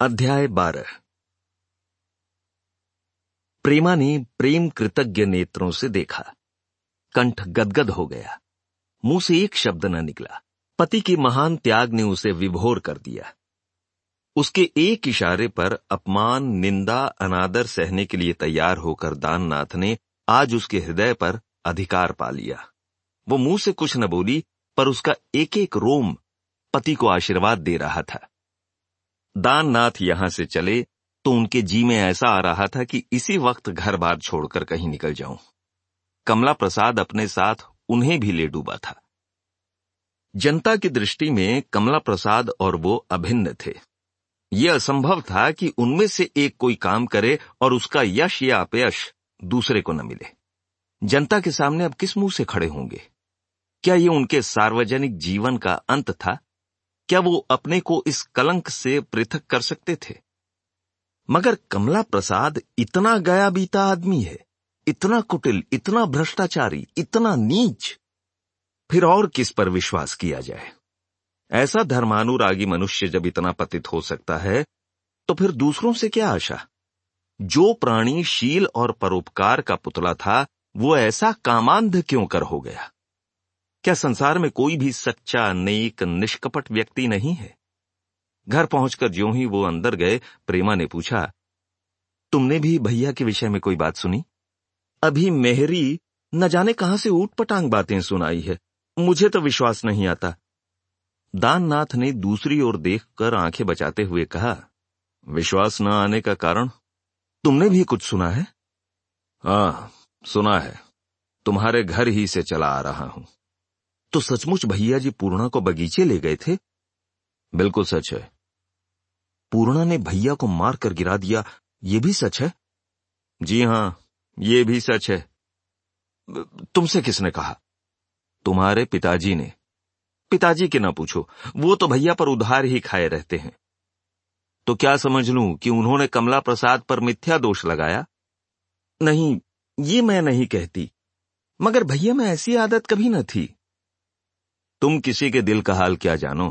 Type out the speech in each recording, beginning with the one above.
अध्याय बारह। प्रेमा ने प्रेम कृतज्ञ नेत्रों से देखा। कंठ गदगद हो गया। मुँह से एक शब्द न निकला। पति के महान त्याग ने उसे विभोर कर दिया। उसके एक इशारे पर अपमान, निंदा, अनादर सहने के लिए तैयार होकर दाननाथ ने आज उसके हृदय पर अधिकार पा लिया। वो मुँह से कुछ न बोली, पर उसका एक एक रोम पति को आशीर्वाद दे रहा था। दाननाथ यहाँ से चले तो उनके जी में ऐसा आ रहा था कि इसी वक्त घर बार छोड़कर कहीं निकल जाऊँ। कमला प्रसाद अपने साथ उन्हें भी ले डूबा था। जनता की दृष्टि में कमला प्रसाद और वो अभिन्न थे। यह असंभव था कि उनमें से एक कोई काम करे और उसका यश या अपयश दूसरे को न मिले। जनता के सामने अब किस मुँह से खड़े होंगे? क्या ये उनके सार्वजनिक जीवन का अंत था? क्या वो अपने को इस कलंक से पृथक कर सकते थे? मगर कमला प्रसाद इतना गया बीता आदमी है, इतना कुटिल, इतना भ्रष्टाचारी, इतना नीच। फिर और किस पर विश्वास किया जाए? ऐसा धर्मानुरागी मनुष्य जब इतना पतित हो सकता है तो फिर दूसरों से क्या आशा? जो प्राणी शील और परोपकार का पुतला था, वो ऐसा कामांध क्यों कर हो गया? क्या संसार में कोई भी सच्चा, नेक, निष्कपट व्यक्ति नहीं है? घर पहुंचकर ज्यो ही वो अंदर गए, प्रेमा ने पूछा, तुमने भी भैया के विषय में कोई बात सुनी? अभी मेहरी न जाने कहाँ से ऊट पटांग बातें सुनाई है, मुझे तो विश्वास नहीं आता. दाननाथ ने दूसरी ओर देखकर आँखें बचाते हुए कहा, विश्वास न आने का कारण? तुमने भी कुछ सुना है? हाँ सुना है। तुम्हारे घर ही से चला आ रहा हूँ। तो सचमुच भैया जी पूर्णा को बगीचे ले गए थे? बिल्कुल सच है। पूर्णा ने भैया को मार कर गिरा दिया, ये भी सच है? जी हाँ, ये भी सच है। तुमसे किसने कहा? तुम्हारे पिताजी ने। पिताजी के ना पूछो, वो तो भैया पर उधार ही खाए रहते हैं। तो क्या समझ लू कि उन्होंने कमला प्रसाद पर मिथ्या दोष लगाया? नहीं, ये मैं नहीं कहती। मगर भैया, में ऐसी आदत कभी न थी। तुम किसी के दिल का हाल क्या जानो?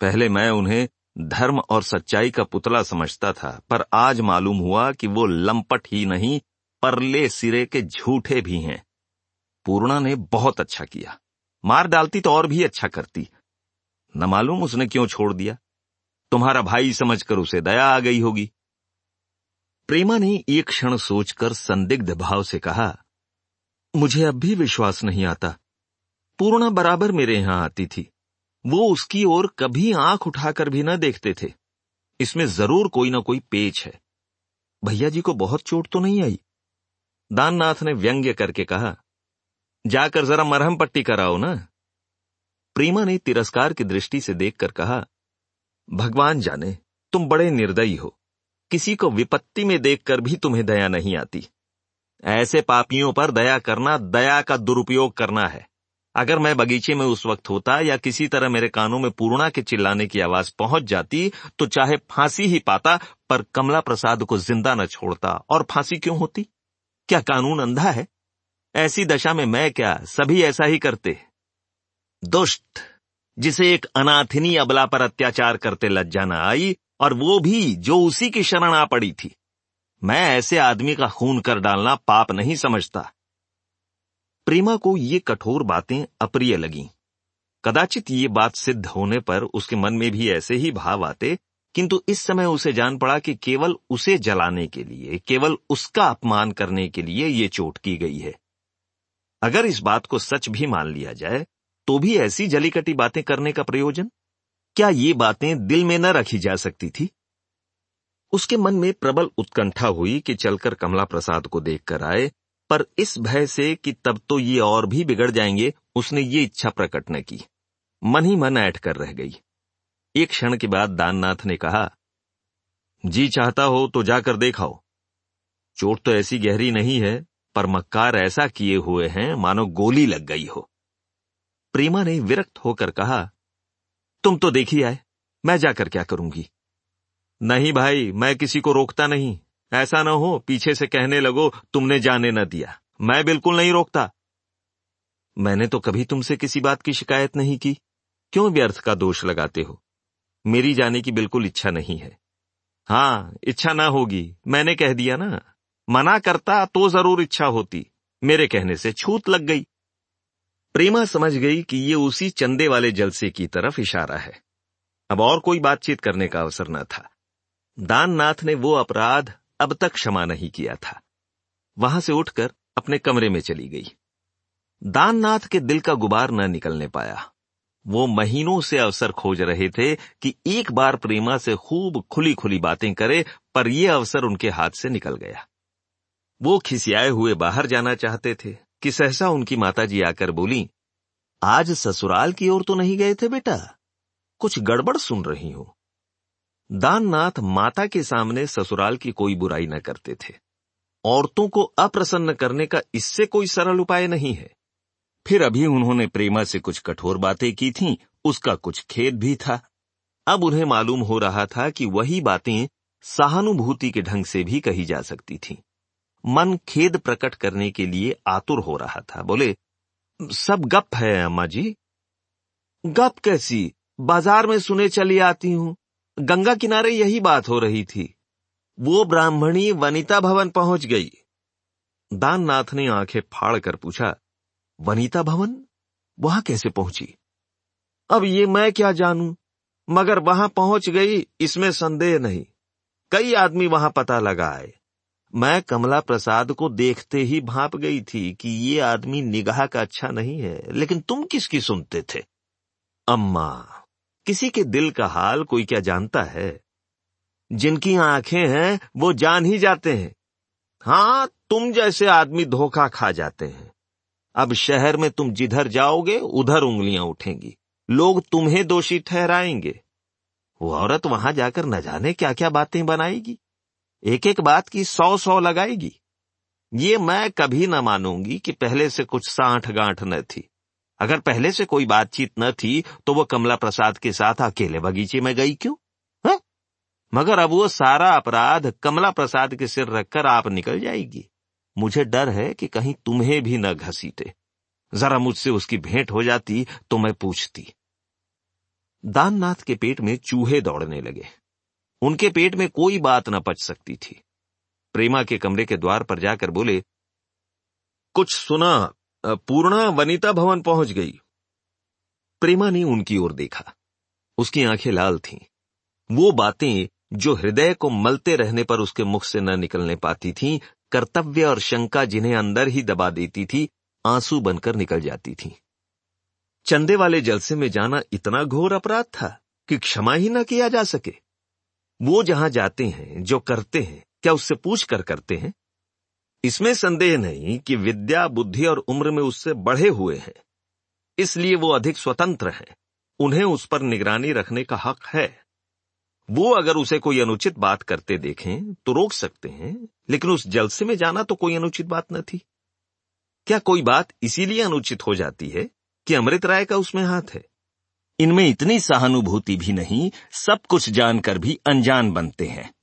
पहले मैं उन्हें धर्म और सच्चाई का पुतला समझता था, पर आज मालूम हुआ कि वो लंपट ही नहीं, परले सिरे के झूठे भी हैं। पूर्णा ने बहुत अच्छा किया। मार डालती तो और भी अच्छा करती। न मालूम उसने क्यों छोड़ दिया। तुम्हारा भाई समझकर उसे दया आ गई होगी। प्रेमा ने एक क्षण सोचकर संदिग्ध भाव से कहा, मुझे अब भी विश्वास नहीं आता। पूर्णा बराबर मेरे यहाँ आती थी। वो उसकी ओर कभी आँख उठाकर भी न देखते थे। इसमें ज़रूर कोई ना कोई पेच है। भैया जी को बहुत चोट तो नहीं आई? दाननाथ ने व्यंग्य करके कहा, जाकर जरा मरहम पट्टी कराओ ना। प्रेमा ने तिरस्कार की दृष्टि से देखकर कहा, भगवान जाने, तुम बड़े निर्दयी हो। किसी को विपत्ति में देखकर भी तुम्हें दया नहीं आती। ऐसे पापियों पर दया करना, दया का दुरुपयोग करना है। अगर मैं बगीचे में उस वक्त होता या किसी तरह मेरे कानों में पूर्णा के चिल्लाने की आवाज़ पहुँच जाती तो चाहे फांसी ही पाता, पर कमला प्रसाद को ज़िंदा न छोड़ता। और फांसी क्यों होती? क्या कानून अंधा है? ऐसी दशा में मैं क्या सभी ऐसा ही करते? दुष्ट, जिसे एक अनाथिनी अबला पर अत्याचार करते लज्जा न आई, और वो भी जो उसी की शरण आ पड़ी थी। मैं ऐसे आदमी का खून कर डालना पाप नहीं समझता। प्रेमा को ये कठोर बातें अप्रिय लगीं। कदाचित ये बात सिद्ध होने पर उसके मन में भी ऐसे ही भाव आते, किंतु इस समय उसे जान पड़ा कि केवल उसे जलाने के लिए, केवल उसका अपमान करने के लिए ये चोट की गई है। अगर इस बात को सच भी मान लिया जाए तो भी ऐसी जलीकटी बातें करने का प्रयोजन? क्या ये बातें दिल में न रखी जा सकती थी? उसके मन में प्रबल उत्कंठा हुई कि चलकर कमला प्रसाद को देखकर आए पर इस भय से कि तब तो ये और भी बिगड़ जाएँगे, उसने ये इच्छा प्रकट न की। मन ही मन ऐठ कर रह गई। एक क्षण के बाद दाननाथ ने कहा, जी चाहता हो तो जाकर देखाओ। चोट तो ऐसी गहरी नहीं है, पर मक्कार ऐसा किए हुए हैं, मानो गोली लग गई हो। प्रेमा ने विरक्त होकर कहा, तुम तो देखी आए, मैं जाकर क्या करूँगी? नहीं भाई, मैं किसी को रोकता नहीं। ऐसा ना हो, पीछे से कहने लगो, तुमने जाने न दिया। मैं बिल्कुल नहीं रोकता। मैंने तो कभी तुमसे किसी बात की शिकायत नहीं की। क्यों व्यर्थ का दोष लगाते हो? मेरी जाने की बिल्कुल इच्छा नहीं है। हाँ इच्छा ना होगी। मैंने कह दिया ना। मना करता तो ज़रूर इच्छा होती। मेरे कहने से छूत लग गई। प्रेमा समझ गई कि ये उसी चंदे वाले जलसे की तरफ़ इशारा है। अब और कोई बातचीत करने का अवसर न था। दाननाथ ने वो अपराध अब तक क्षमा नहीं किया था। वहाँ से उठकर अपने कमरे में चली गई। दाननाथ के दिल का गुबार न निकलने पाया। वो महीनों से अवसर खोज रहे थे कि एक बार प्रेमा से खूब खुली खुली बातें करे, पर यह अवसर उनके हाथ से निकल गया। वो खिसियाए हुए बाहर जाना चाहते थे कि सहसा उनकी माताजी आकर बोली, आज ससुराल की ओर तो नहीं गए थे बेटा? कुछ गड़बड़ सुन रही हूँ। दाननाथ माता के सामने ससुराल की कोई बुराई न करते थे। औरतों को अप्रसन्न करने का इससे कोई सरल उपाय नहीं है। फिर अभी उन्होंने प्रेमा से कुछ कठोर बातें की थीं, उसका कुछ खेद भी था। अब उन्हें मालूम हो रहा था कि वही बातें सहानुभूति के ढंग से भी कही जा सकती थीं। मन खेद प्रकट करने के लिए आतुर हो रहा था बोले सब गप है अम्मा जी। गप कैसी? बाज़ार में सुने चली आती हूँ। गंगा किनारे यही बात हो रही थी। वो ब्राह्मणी वनिता भवन पहुँच गई। दाननाथ ने आँखें फाड़ कर पूछा, वनिता भवन? वहाँ कैसे पहुँची? अब ये मैं क्या जानू? मगर वहाँ पहुँच गई, इसमें संदेह नहीं। कई आदमी वहाँ पता लगाए मैं कमला प्रसाद को देखते ही भाप गई थी कि ये आदमी निगाह का अच्छा नहीं है, लेकिन तुम किसकी सुनते थे? अम्मा किसी के दिल का हाल कोई क्या जानता है? जिनकी आँखें हैं, वो जान ही जाते हैं। हाँ तुम जैसे आदमी धोखा खा जाते हैं। अब शहर में तुम जिधर जाओगे, उधर उंगलियाँ उठेंगी। लोग तुम्हें दोषी ठहराएँगे। वो औरत वहाँ जाकर न जाने क्या क्या बातें बनाएगी। एक एक बात की सौ सौ लगाएगी। ये मैं कभी न मानूँगी कि पहले से कुछ साठ गांठ न थी। अगर पहले से कोई बातचीत न थी तो वो कमला प्रसाद के साथ अकेले बगीचे में गई क्यों? है? मगर अब वो सारा अपराध कमला प्रसाद के सिर रखकर आप निकल जाएगी। मुझे डर है कि कहीं तुम्हें भी न घसीटे। जरा मुझसे उसकी भेंट हो जाती तो मैं पूछती। दाननाथ के पेट में चूहे दौड़ने लगे। उनके पेट में कोई बात न पच सकती थी। प्रेमा के कमरे के द्वार पर जाकर बोले, कुछ सुना पूर्णा वनिता भवन पहुँच गई। प्रेमा ने उनकी ओर देखा। उसकी आँखें लाल थीं। वो बातें जो हृदय को मलते रहने पर उसके मुख से न निकलने पाती थीं, कर्तव्य और शंका जिन्हें अंदर ही दबा देती थी आँसू बनकर निकल जाती थी। चंदे वाले जलसे में जाना इतना घोर अपराध था कि क्षमा ही न किया जा सके। वो जहाँ जाते हैं जो करते हैं क्या उससे पूछ कर करते हैं? इसमें संदेह नहीं कि विद्या, बुद्धि और उम्र में उससे बढ़े हुए हैं। इसलिए वो अधिक स्वतंत्र हैं। उन्हें उस पर निगरानी रखने का हक है। वो अगर उसे कोई अनुचित बात करते देखें तो रोक सकते हैं, लेकिन उस जलसे में जाना तो कोई अनुचित बात न थी। क्या कोई बात इसीलिए अनुचित हो जाती है कि अमृत राय का उसमें हाथ है? इनमें इतनी सहानुभूति भी नहीं, सब कुछ जानकर भी अनजान बनते हैं।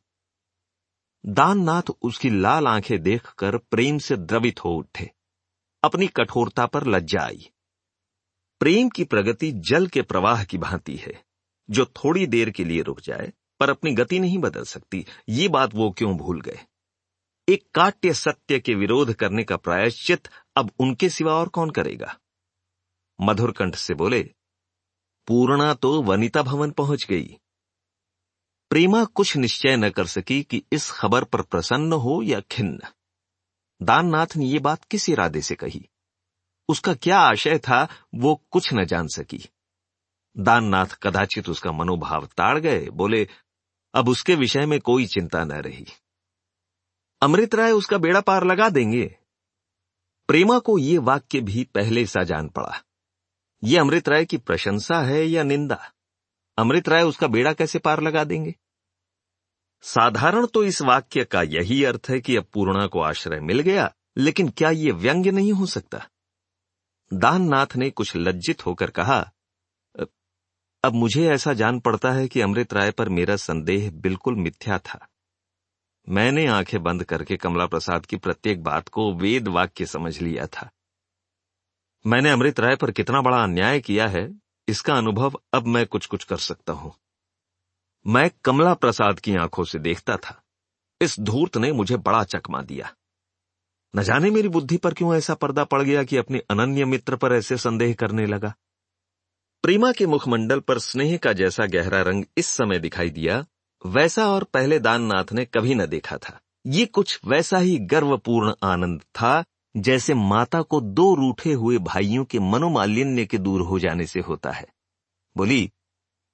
दाननाथ उसकी लाल आँखें देखकर प्रेम से द्रवित हो उठे। अपनी कठोरता पर लज्जा आई। प्रेम की प्रगति जल के प्रवाह की भांति है। जो थोड़ी देर के लिए रुक जाए, पर अपनी गति नहीं बदल सकती, ये बात वो क्यों भूल गए? एक काट्य सत्य के विरोध करने का प्रायश्चित अब उनके सिवा और कौन करेगा? मधुर कंठ से बोले, पूर्णा तो वनिता भवन पहुँच गई। प्रेमा कुछ निश्चय न कर सकी कि इस खबर पर प्रसन्न हो या खिन्न। दाननाथ ने यह बात किस इरादे से कही। उसका क्या आशय था, वो कुछ न जान सकी। दाननाथ कदाचित उसका मनोभाव ताड़ गए, बोले, अब उसके विषय में कोई चिंता न रही। अमृत राय उसका बेड़ा पार लगा देंगे। प्रेमा को ये वाक्य भी पहले सा जान पड़ा। ये अमृत राय की प्रशंसा है या निंदा? अमृत राय उसका बेड़ा कैसे पार लगा देंगे? साधारण तो इस वाक्य का यही अर्थ है कि अब पूर्णा को आश्रय मिल गया, लेकिन क्या ये व्यंग्य नहीं हो सकता? दाननाथ ने कुछ लज्जित होकर कहा अब मुझे ऐसा जान पड़ता है कि अमृत राय पर मेरा संदेह बिल्कुल मिथ्या था। मैंने आँखें बंद करके कमला प्रसाद की प्रत्येक बात को वेद वाक्य समझ लिया था। मैंने अमृत राय पर कितना बड़ा अन्याय किया है, इसका अनुभव अब मैं कुछ कुछ कर सकता हूँ। मैं कमला प्रसाद की आँखों से देखता था। इस धूर्त ने मुझे बड़ा चकमा दिया। न जाने मेरी बुद्धि पर क्यों ऐसा पर्दा पड़ गया कि अपने अनन्य मित्र पर ऐसे संदेह करने लगा। प्रीमा के मुखमंडल पर स्नेह का जैसा गहरा रंग इस समय दिखाई दिया, वैसा और पहले दाननाथ ने कभी न देखा था। ये कुछ वैसा ही गर्वपूर्ण आनंद था, जैसे माता को दो रूठे हुए भाइयों के मनोमालिन्य के दूर हो जाने से होता है। बोली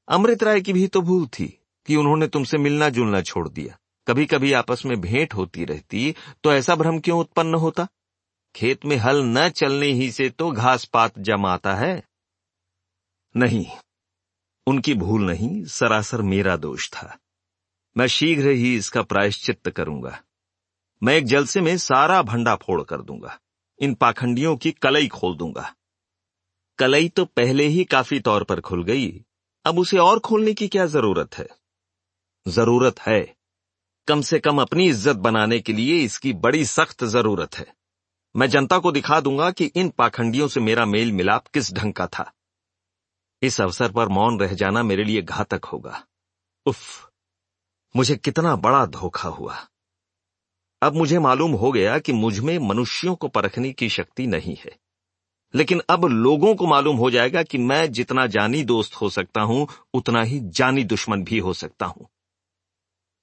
अमृत राय की भी तो भूल थी कि उन्होंने तुमसे मिलना जुलना छोड़ दिया। कभी कभी आपस में भेंट होती रहती तो ऐसा भ्रम क्यों उत्पन्न होता? खेत में हल न चलने ही से तो घास पात जमाता है। नहीं, उनकी भूल नहीं, सरासर मेरा दोष था। मैं शीघ्र ही इसका प्रायश्चित करूँगा। मैं एक जलसे में सारा भंडा फोड़ कर दूँगा। इन पाखंडियों की कलई खोल दूँगा। कलई तो पहले ही काफ़ी तौर पर खुल गई अब उसे और खोलने की क्या ज़रूरत है? ज़रूरत है। कम से कम अपनी इज़्ज़त बनाने के लिए इसकी बड़ी सख्त ज़रूरत है। मैं जनता को दिखा दूँगा कि इन पाखंडियों से मेरा मेल मिलाप किस ढंग का था। इस अवसर पर मौन रह जाना मेरे लिए घातक होगा। उफ, मुझे कितना बड़ा धोखा हुआ। अब मुझे मालूम हो गया कि मुझमें मनुष्यों को परखने की शक्ति नहीं है। लेकिन अब लोगों को मालूम हो जाएगा कि मैं जितना जानी दोस्त हो सकता हूँ, उतना ही जानी दुश्मन भी हो सकता हूँ।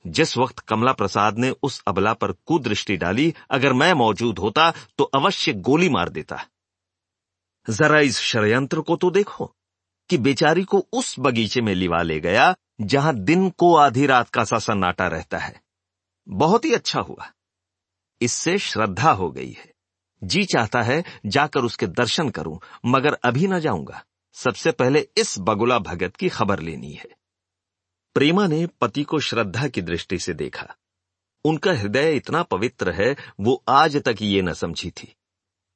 जिस वक्त कमला प्रसाद ने उस अबला पर कुदृष्टि डाली, अगर मैं मौजूद होता तो अवश्य गोली मार देता। जरा इस षडयंत्र को तो देखो कि बेचारी को उस बगीचे में लिवा ले गया, जहाँ दिन को आधी रात का सा सन्नाटा रहता है। बहुत ही अच्छा हुआ। इससे श्रद्धा हो गई है। जी चाहता है जाकर उसके दर्शन करूँ, मगर अभी न जाऊँगा। सबसे पहले इस बगुला भगत की खबर लेनी है। प्रेमा ने पति को श्रद्धा की दृष्टि से देखा। उनका हृदय इतना पवित्र है, वो आज तक ये न समझी थी।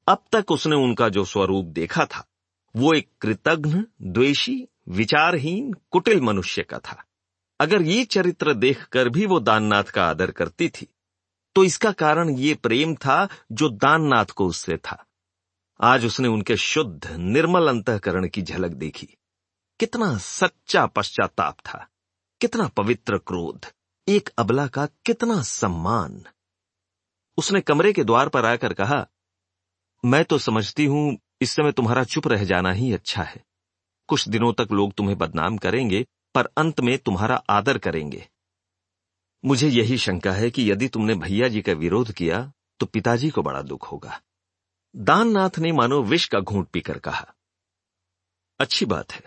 अब तक उसने उनका जो स्वरूप देखा था, वो एक कृतघ्न, द्वेषी, विचारहीन, कुटिल मनुष्य का था। अगर ये चरित्र देखकर भी वो दाननाथ का आदर करती थी तो इसका कारण ये प्रेम था जो दाननाथ को उससे था। आज उसने उनके शुद्ध, निर्मल अंतकरण की झलक देखी। कितना सच्चा पश्चाताप था, कितना पवित्र क्रोध, एक अबला का कितना सम्मान। उसने कमरे के द्वार पर आकर कहा, मैं तो समझती हूँ, इस समय तुम्हारा चुप रह जाना ही अच्छा है। कुछ दिनों तक लोग तुम्हें बदनाम करेंगे, पर अंत में तुम्हारा आदर करेंगे। मुझे यही शंका है कि यदि तुमने भैया जी का विरोध किया तो पिताजी को बड़ा दुख होगा। दाननाथ ने मानो विष का घूंट पीकर कहा, अच्छी बात है,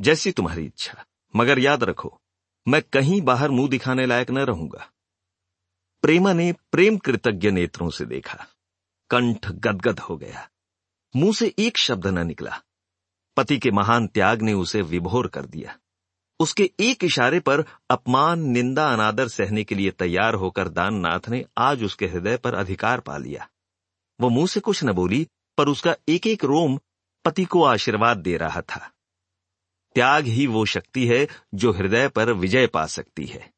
जैसी तुम्हारी इच्छा, मगर याद रखो, मैं कहीं बाहर मुँह दिखाने लायक न रहूँगा प्रेमा ने प्रेम कृतज्ञ नेत्रों से देखा, कंठ गदगद हो गया, मुँह से एक शब्द न निकला। पति के महान त्याग ने उसे विभोर कर दिया। उसके एक इशारे पर अपमान, निंदा, अनादर सहने के लिए तैयार होकर दाननाथ ने आज उसके हृदय पर अधिकार पा लिया। वो मुँह से कुछ न बोली, पर उसका एक एक रोम पति को आशीर्वाद दे रहा था। त्याग ही वो शक्ति है जो हृदय पर विजय पा सकती है।